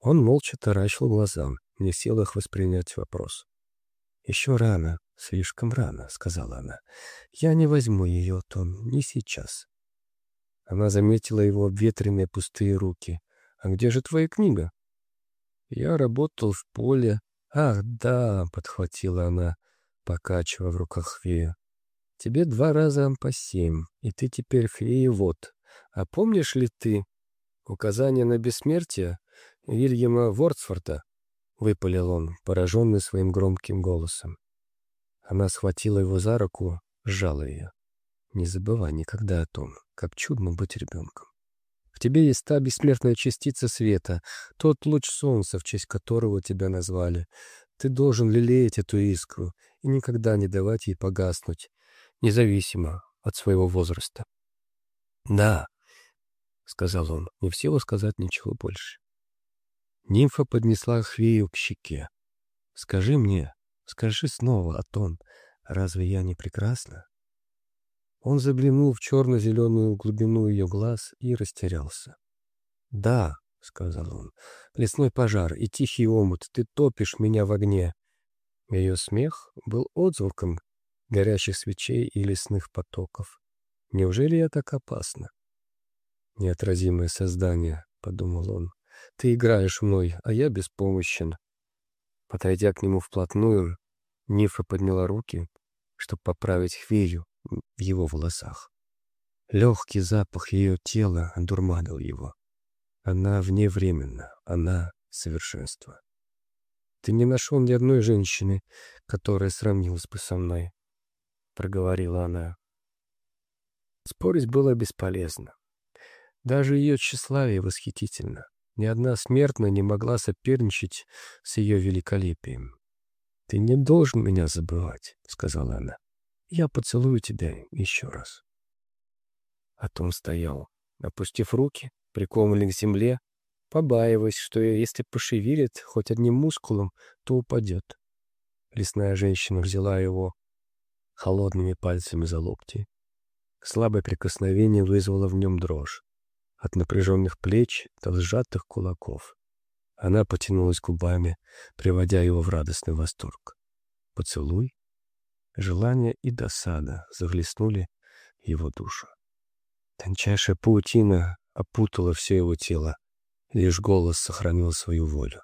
Он молча таращил глаза, не в силах воспринять вопрос. «Еще рано, слишком рано», — сказала она. «Я не возьму ее, Том, не сейчас». Она заметила его обветренные пустые руки. «А где же твоя книга?» «Я работал в поле». «Ах, да», — подхватила она, покачивая в руках Хвея. «Тебе два раза по семь, и ты теперь Хвеевод. А помнишь ли ты указание на бессмертие Вильяма Вордсфорта?» — выпалил он, пораженный своим громким голосом. Она схватила его за руку, сжала ее. «Не забывай никогда о том, как чудно быть ребенком. В тебе есть та бессмертная частица света, тот луч солнца, в честь которого тебя назвали. Ты должен лелеять эту искру и никогда не давать ей погаснуть, независимо от своего возраста. «Да», — сказал он, не в силу сказать ничего больше. Нимфа поднесла Хвею к щеке. «Скажи мне, скажи снова, Атон, разве я не прекрасна?» Он заглянул в черно-зеленую глубину ее глаз и растерялся. «Да», — сказал он, — «лесной пожар и тихий омут, ты топишь меня в огне». Ее смех был отзвуком горящих свечей и лесных потоков. «Неужели я так опасна?» «Неотразимое создание», — подумал он, — «ты играешь мной, а я беспомощен». Подойдя к нему вплотную, Нифа подняла руки, чтобы поправить хвилю, в его волосах. Легкий запах ее тела одурманил его. Она вневременно, она — совершенство. «Ты не нашел ни одной женщины, которая сравнилась бы со мной», — проговорила она. Спорить было бесполезно. Даже ее тщеславие восхитительно. Ни одна смертная не могла соперничать с ее великолепием. «Ты не должен меня забывать», — сказала она. Я поцелую тебя еще раз. А Том стоял, опустив руки, прикованный к земле, побаиваясь, что если пошевелит хоть одним мускулом, то упадет. Лесная женщина взяла его холодными пальцами за локти. Слабое прикосновение вызвало в нем дрожь. От напряженных плеч до сжатых кулаков. Она потянулась губами, приводя его в радостный восторг. Поцелуй Желание и досада захлестнули его душу. Тончайшая паутина опутала все его тело. Лишь голос сохранил свою волю.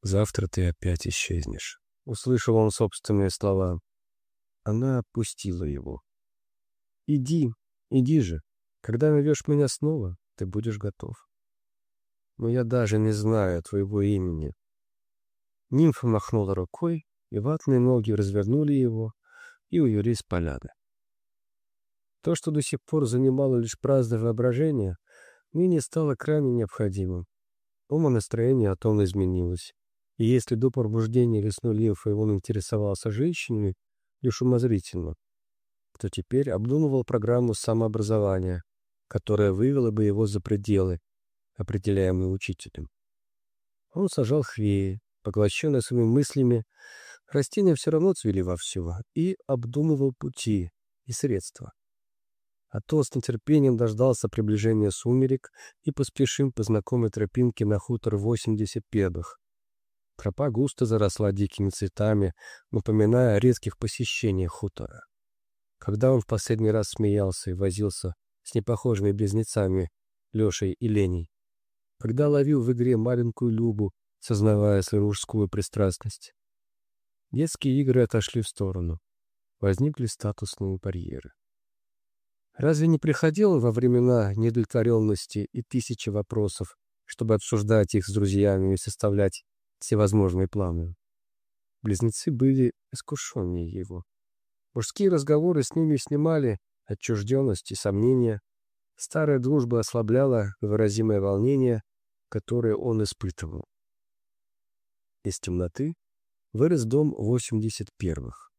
«Завтра ты опять исчезнешь», — услышал он собственные слова. Она опустила его. «Иди, иди же. Когда найдешь меня снова, ты будешь готов». «Но я даже не знаю твоего имени». Нимфа махнула рукой, и ватные ноги развернули его и увели с поляны. То, что до сих пор занимало лишь праздное воображение, ныне стало крайне необходимым. настроение о изменилось. И если до пробуждения весной Лев он интересовался женщинами лишь умозрительно, то теперь обдумывал программу самообразования, которая вывела бы его за пределы, определяемые учителем. Он сажал хвеи, поглощенный своими мыслями Растения все равно цвели вовсю и обдумывал пути и средства. А то с нетерпением дождался приближения сумерек и поспешим по знакомой тропинке на хутор 80 педах. Тропа густо заросла дикими цветами, напоминая о редких посещениях хутора. Когда он в последний раз смеялся и возился с непохожими близнецами Лешей и Леней, когда ловил в игре маленькую Любу, сознавая свою мужскую пристрастность, Детские игры отошли в сторону. Возникли статусные барьеры. Разве не приходило во времена недовлетворенности и тысячи вопросов, чтобы обсуждать их с друзьями и составлять всевозможные планы? Близнецы были искушеннее его. Мужские разговоры с ними снимали отчужденность и сомнения. Старая дружба ослабляла выразимое волнение, которое он испытывал. Из темноты вырос дом 81-х.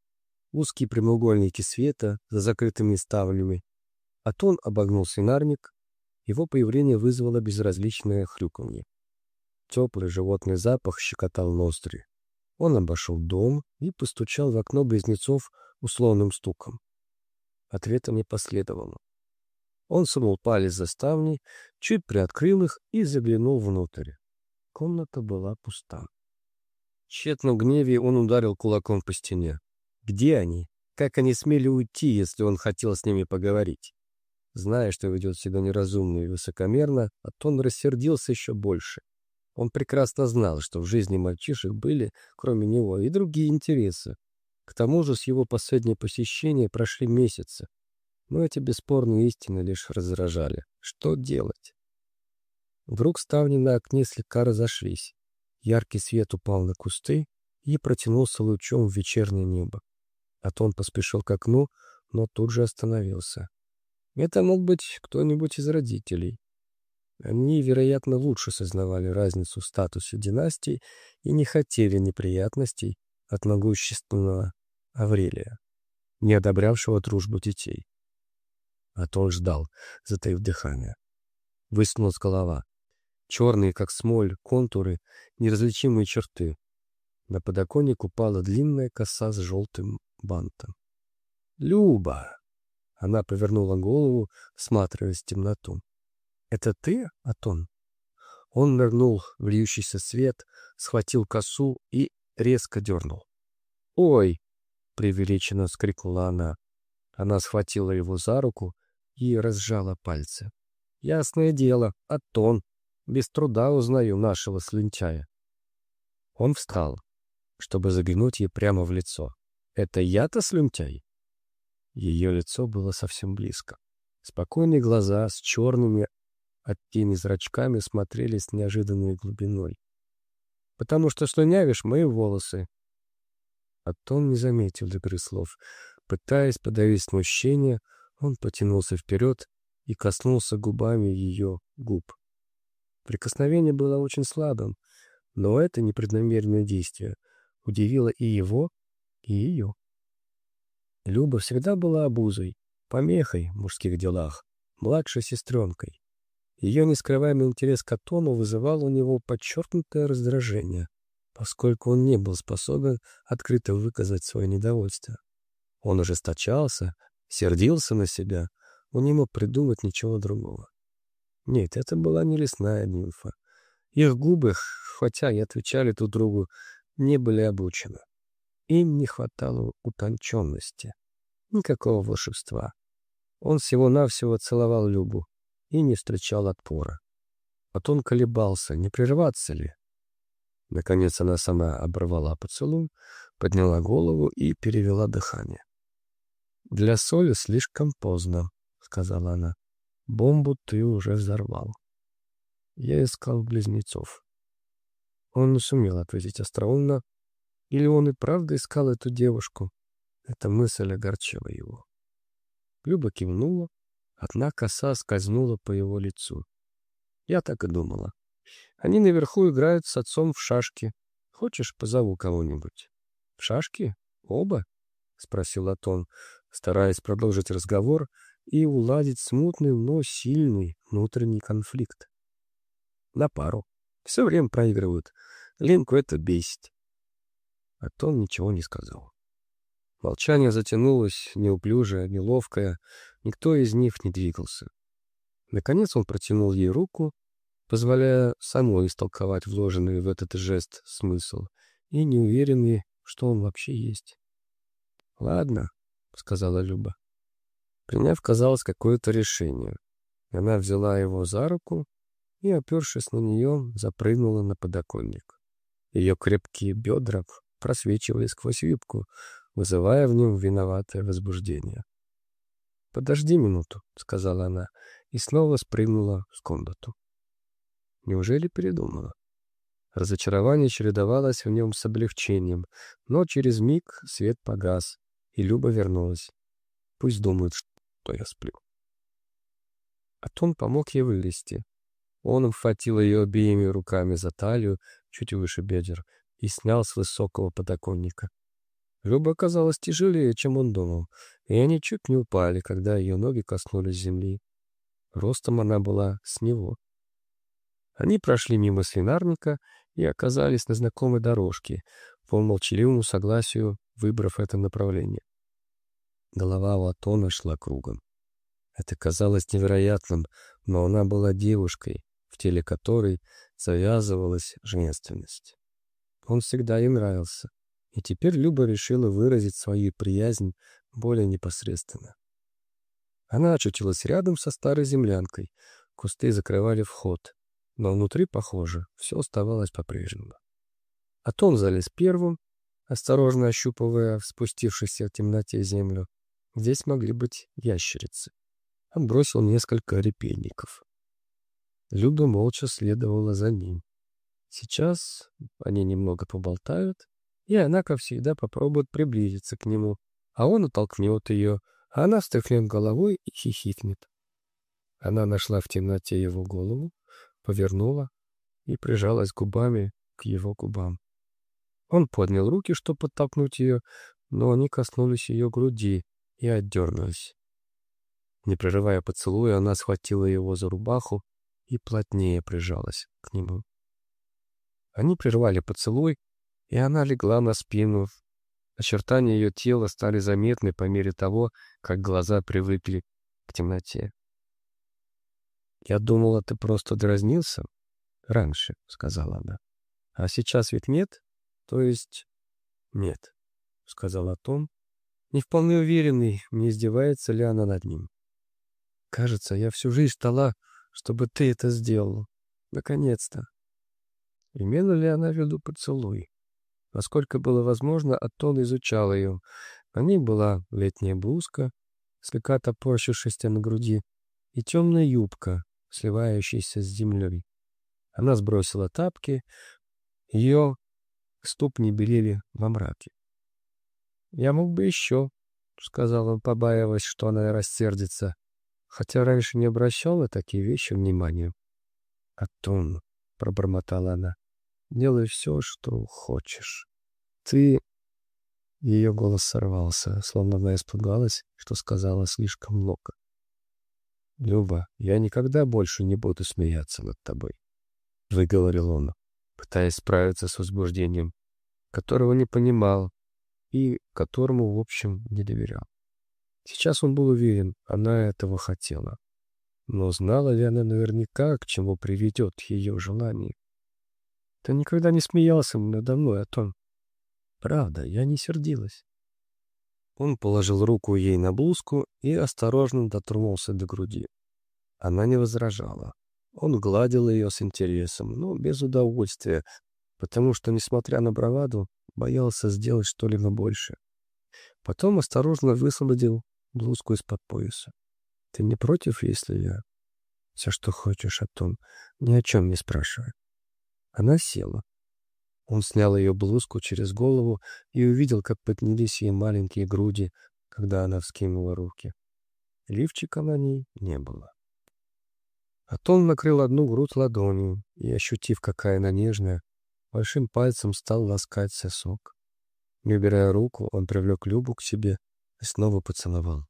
Узкие прямоугольники света за закрытыми ставнями. А тон обогнул свинарник. Его появление вызвало безразличное хрюканье. Теплый животный запах щекотал ноздри. Он обошел дом и постучал в окно близнецов условным стуком. Ответа не последовало. Он сунул палец за ставни, чуть приоткрыл их и заглянул внутрь. Комната была пуста. Тщетно в гневе он ударил кулаком по стене. Где они? Как они смели уйти, если он хотел с ними поговорить? Зная, что ведет себя неразумно и высокомерно, Атон рассердился еще больше. Он прекрасно знал, что в жизни мальчишек были, кроме него, и другие интересы. К тому же с его последнего посещения прошли месяцы. Но эти бесспорные истины лишь раздражали. Что делать? Вдруг ставни на окне слегка разошлись. Яркий свет упал на кусты и протянулся лучом в вечернее небо. Атон поспешил к окну, но тут же остановился. Это мог быть кто-нибудь из родителей. Они, вероятно, лучше сознавали разницу в статусе династий и не хотели неприятностей от могущественного Аврелия, не одобрявшего дружбу детей. Атон ждал, затаив дыхание. Высунулась голова. Черные, как смоль, контуры, неразличимые черты. На подоконник упала длинная коса с желтым бантом. «Люба!» Она повернула голову, всматриваясь в темноту. «Это ты, Атон?» Он нырнул в льющийся свет, схватил косу и резко дернул. «Ой!» — преувеличенно скрикнула она. Она схватила его за руку и разжала пальцы. «Ясное дело, Атон. Без труда узнаю нашего слюнтяя». Он встал, чтобы заглянуть ей прямо в лицо. «Это я-то слюнтяй?» Ее лицо было совсем близко. Спокойные глаза с черными от тени зрачками смотрели с неожиданной глубиной. «Потому что слюнявишь мои волосы». Атон не заметил игры слов. Пытаясь подавить смущение, он потянулся вперед и коснулся губами ее губ. Прикосновение было очень слабым, но это непреднамеренное действие удивило и его, и ее. Люба всегда была обузой, помехой в мужских делах, младшей сестренкой. Ее нескрываемый интерес к Атону вызывал у него подчеркнутое раздражение, поскольку он не был способен открыто выказать свое недовольство. Он ожесточался, сердился на себя, он не мог придумать ничего другого. Нет, это была не лесная нимфа. Их губы, хотя и отвечали друг другу, не были обучены. Им не хватало утонченности. Никакого волшебства. Он всего-навсего целовал Любу и не встречал отпора. Потом колебался, не прерваться ли. Наконец она сама оборвала поцелуй, подняла голову и перевела дыхание. «Для соли слишком поздно», — сказала она. «Бомбу ты уже взорвал». Я искал близнецов. Он не сумел ответить остроумно, или он и правда искал эту девушку? Эта мысль огорчила его. Люба кивнула, одна коса скользнула по его лицу. Я так и думала. Они наверху играют с отцом в шашки. Хочешь, позову кого-нибудь? — В шашки? Оба? — спросил Атон, стараясь продолжить разговор и уладить смутный, но сильный внутренний конфликт. На пару. Все время проигрывают. Линку это бесит. А Том ничего не сказал. Молчание затянулось, неуклюжее, неловкое. Никто из них не двигался. Наконец он протянул ей руку, позволяя самой истолковать вложенный в этот жест смысл, и неуверенный, что он вообще есть. «Ладно», — сказала Люба. Приняв, казалось, какое-то решение. Она взяла его за руку и, опершись на нее, запрыгнула на подоконник. Ее крепкие бедра просвечивали сквозь юбку, вызывая в нем виноватое возбуждение. «Подожди минуту», — сказала она, и снова спрыгнула в комнату. Неужели передумала? Разочарование чередовалось в нем с облегчением, но через миг свет погас, и Люба вернулась. Пусть думают, что я сплю. Атон помог ей вылезти. Он обхватил ее обеими руками за талию, чуть выше бедер, и снял с высокого подоконника. Люба оказалась тяжелее, чем он думал, и они чуть не упали, когда ее ноги коснулись земли. Ростом она была с него. Они прошли мимо свинарника и оказались на знакомой дорожке, по молчаливому согласию выбрав это направление. Голова у Атона шла кругом. Это казалось невероятным, но она была девушкой, в теле которой завязывалась женственность. Он всегда ей нравился, и теперь Люба решила выразить свою приязнь более непосредственно. Она очутилась рядом со старой землянкой, кусты закрывали вход, но внутри, похоже, все оставалось по-прежнему. А Том залез первым, осторожно ощупывая в спустившейся темноте землю. Здесь могли быть ящерицы. Он бросил несколько репейников. Люба молча следовала за ним. Сейчас они немного поболтают, и она, как всегда, попробует приблизиться к нему, а он оттолкнет ее, а она встряхнет головой и хихикнет. Она нашла в темноте его голову, повернула и прижалась губами к его губам. Он поднял руки, чтобы подтолкнуть ее, но они коснулись ее груди и отдернулись. Не прерывая поцелуя, она схватила его за рубаху и плотнее прижалась к нему. Они прервали поцелуй, и она легла на спину. Очертания ее тела стали заметны по мере того, как глаза привыкли к темноте. «Я думала, ты просто дразнился?» «Раньше», — сказала она. «А сейчас ведь нет?» «То есть...» «Нет», — сказал Атон, не вполне уверенный, не издевается ли она над ним. «Кажется, я всю жизнь ждала, чтобы ты это сделал. Наконец-то!» Имела ли она в виду поцелуй? Насколько было возможно, Атон изучал ее. На ней была летняя блузка, слегка топорщившаяся на груди, и темная юбка, сливающаяся с землей. Она сбросила тапки, ее ступни белели во мраке. «Я мог бы еще», — сказал он, побаиваясь, что она рассердится, хотя раньше не обращал на такие вещи внимания. «Атон», — пробормотала она, — «делай все, что хочешь. Ты...» Ее голос сорвался, словно она испугалась, что сказала слишком много. «Люба, я никогда больше не буду смеяться над тобой», — выговорил он, пытаясь справиться с возбуждением, которого не понимал и которому, в общем, не доверял. Сейчас он был уверен, она этого хотела. Но знала ли она наверняка, к чему приведет ее желание? Ты никогда не смеялся надо мной о том. Правда, я не сердилась. Он положил руку ей на блузку и осторожно дотронулся до груди. Она не возражала. Он гладил ее с интересом, но без удовольствия, потому что, несмотря на браваду, боялся сделать что-либо больше. Потом осторожно высвободил блузку из-под пояса. «Ты не против, если я...» «Все, что хочешь, о том, ни о чем не спрашивай». Она села. Он снял ее блузку через голову и увидел, как поднялись ей маленькие груди, когда она вскинула руки. Лифчика на ней не было. Атон накрыл одну грудь ладонью и, ощутив, какая она нежная, большим пальцем стал ласкать сосок. Не убирая руку, он привлек Любу к себе и снова поцеловал.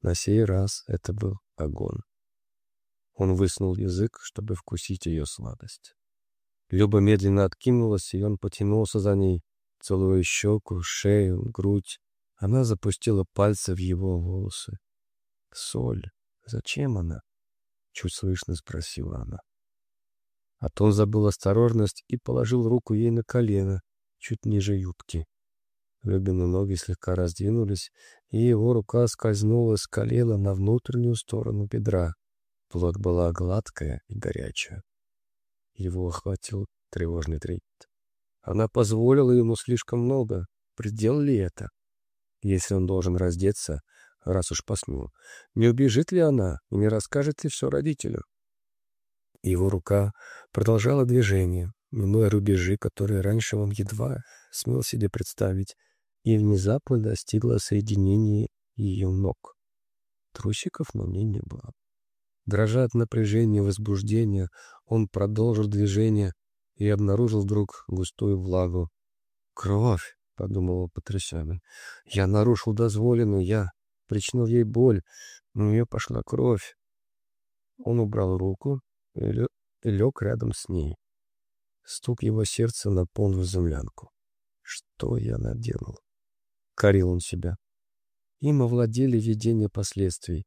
На сей раз это был огонь. Он высунул язык, чтобы вкусить ее сладость. Люба медленно откинулась, и он потянулся за ней, целуя щеку, шею, грудь. Она запустила пальцы в его волосы. «Соль, зачем она?» — чуть слышно спросила она. А то забыл осторожность и положил руку ей на колено, чуть ниже юбки. Любины ноги слегка раздвинулись, и его рука скользнула с колена на внутреннюю сторону бедра. Плоть была гладкая и горячая. Его охватил тревожный трепет. Она позволила ему слишком много. Предел ли это? Если он должен раздеться, раз уж посмел, не убежит ли она и не расскажет ли все родителю? Его рука продолжала движение, минуя рубежи, которые раньше он едва смел себе представить, и внезапно достигла соединения ее ног. Трусиков на ней не было. Дрожа от напряжения и возбуждения, он продолжил движение и обнаружил вдруг густую влагу. «Кровь!» — подумал он потрясенно. «Я нарушил дозволенную, я причинил ей боль, у нее пошла кровь». Он убрал руку и лег рядом с ней. Стук его сердца наполнил землянку. «Что я наделал?» — корил он себя. Им овладели видения последствий.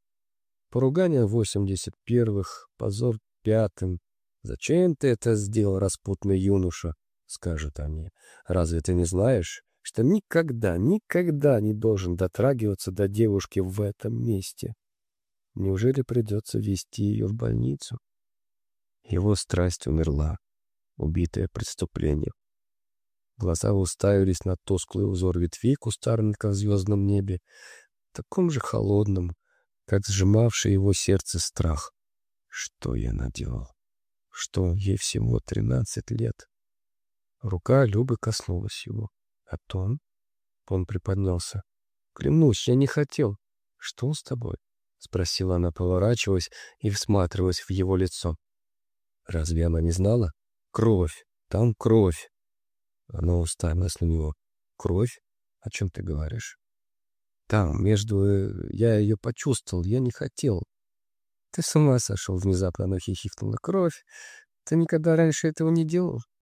Поругание восемьдесят первых, позор пятым, «Зачем ты это сделал, распутный юноша?» — скажут они. «Разве ты не знаешь, что никогда, никогда не должен дотрагиваться до девушки в этом месте? Неужели придется вести ее в больницу?» Его страсть умерла, убитая преступлением. Глаза уставились на тусклый узор ветвей кустарника в звездном небе, таком же холодном, как сжимавший его сердце страх. Что я наделал? Что ей всего тринадцать лет? Рука Любы коснулась его. А тон? Он приподнялся. Клянусь, я не хотел. Что с тобой? Спросила она, поворачиваясь и всматриваясь в его лицо. Разве она не знала? Кровь. Там кровь. Она уставилась на него. Кровь? О чем ты говоришь? Там, между... Э, я ее почувствовал, я не хотел. Ты с ума сошел, внезапно она хихикнула. Кровь? Ты никогда раньше этого не делал?